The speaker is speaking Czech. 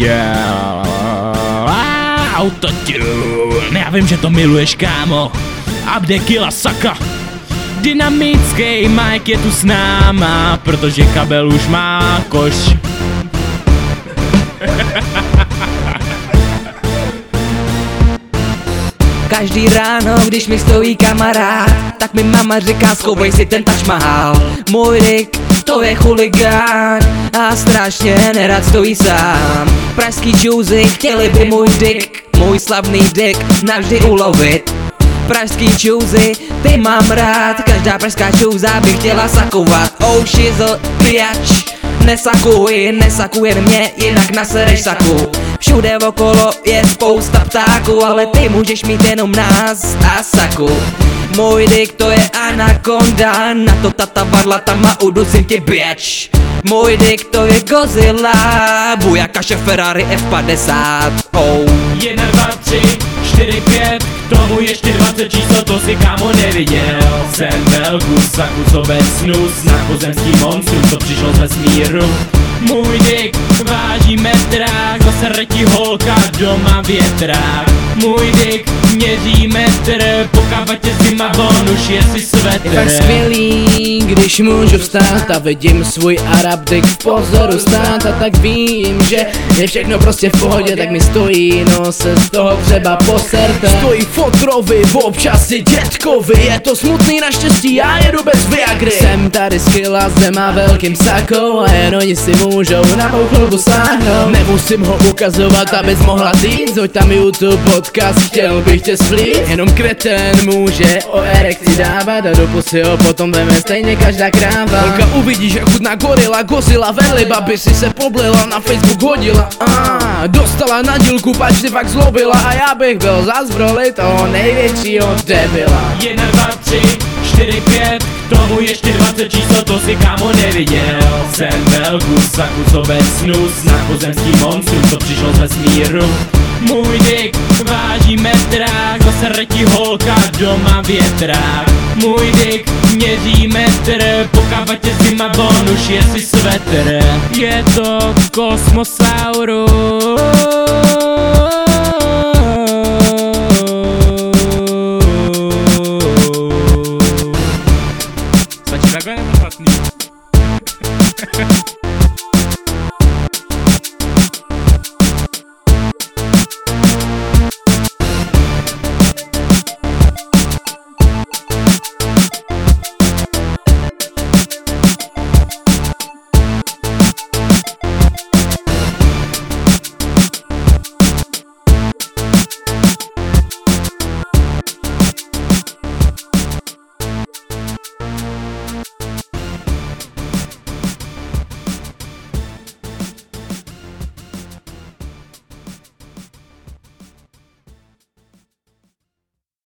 Yeah. Autotune. Já vím, že to miluješ, kámo. Abdekila Saka. Dynamický Mike je tu s náma, protože kabel už má koš. Každý ráno, když mi stojí kamarád Tak mi mama říká, schovej si ten Taj Mahal Můj Rick, to je chuligán A strašně nerad stojí sám Pražský čůzy chtěli by můj dick Můj slavný dick navždy ulovit. Pražský čůzy, ty mám rád Každá pražská čůza by chtěla sakovat. Oh shizzle, biatch Nesakuj, nesakuj jen mě, jinak nasereš saku. Všude okolo je spousta ptáků, ale ty můžeš mít jenom nás a saku. Můj dick to je anakonda, na to tata varlatama udusím tě bitch Můj dick to je Godzilla, bujakaše Ferrari F50 oh. Jedna, dva, tři, čtyři, pět K tomu ještě 20 číslo, to si kámo neviděl Jsem. Velkus kusobec snus Na pozemský monstrum, co přišlo z vesmíru. Můj dick váží metrák Zase ti holka doma větrák Můj dick měří metr Po kabatě zima von už je si svetr. Je fakt skvělý, když můžu vstát a vidím svůj Arab dick v pozoru stát. A tak vím, že je všechno prostě v pohodě, tak mi stojí, no se z toho třeba poserte. Stojí fotrovi, občas i dětkovi Je to smutný naštěstí, já jedu bez Viagry. Jsem tady s kilazem a velkým sakou a jen oni si můžou na mou chlubu sáhnout. Nemusím ho ukazovat, abys mohla říct Hoď tam YouTube podcast, chtěl bych tě splít. Jenom kreten může o erekci dávat a do pusy ho potom veme stejně každá kráva. Holka uvidí, že chudná gorila, gozila verli Babi si se poblila, na Facebook hodila. A Dostala na dílku, pač si fakt zlobila. A já bych byl zas v roli toho největšího debila. Jedna, dva, tři, čtyři, pět Tomu ještě 20 číslo, to si kámo neviděl Jsem. Velkus a kusobec snus Na pozemský monstrum, co přišlo z vesmíru. Můj dick váží metrák Zase ti holka doma větrák Můj dick měří metr Po kabatě zima von už je si svetr. Je to kosmosaurus